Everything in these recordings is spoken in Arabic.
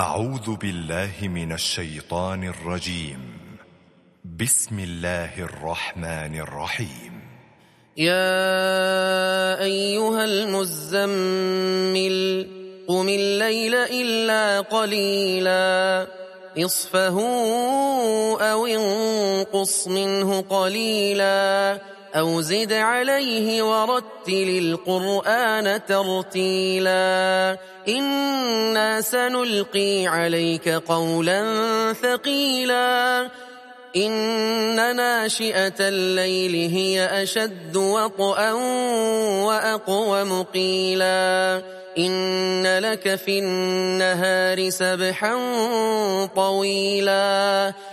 أعوذ بالله من الشيطان الرجيم. بسم الله الرحمن الرحيم. يا أيها المزمل قم الليل إلا قليلا. نصفه أو انقص منه قليلا. أو زد عليه ورتل القرآن ترتيلا. إنا سنلقي عليك قولا ثقيلا. إن ناشئة الليل هي أشد وطئا وأقوم قيلا إن لك في النهار سبحا طويلا.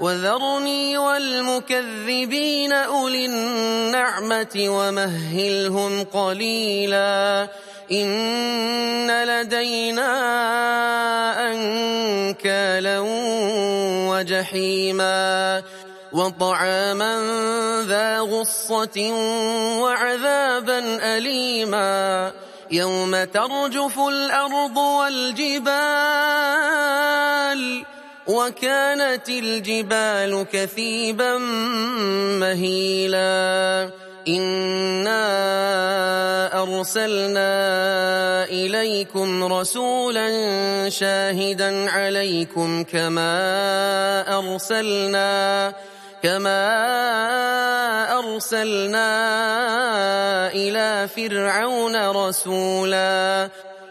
وذرني والمكذبين أولي النعمة ومهلهم قليلا إن لدينا أنكالا وجحيما وطعاما ذا غصة وعذابا أليما يوم ترجف الأرض والجبال وكانت الجبال كثيبا مهيلا. إنا أرسلنا إليكم رسولا شاهدا عليكم كما أرسلنا كما أرسلنا إلى فرعون رسولا.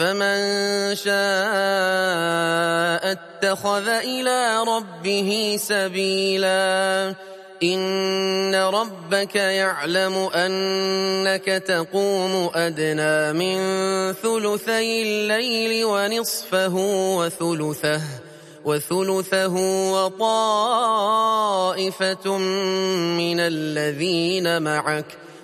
فمن شاء اتخذ إلى ربه سبيلا. إن ربك يعلم أنك تقوم أدنى من ثلثي الليل ونصفه وثلثه وثلثه وطائفة من الذين معك.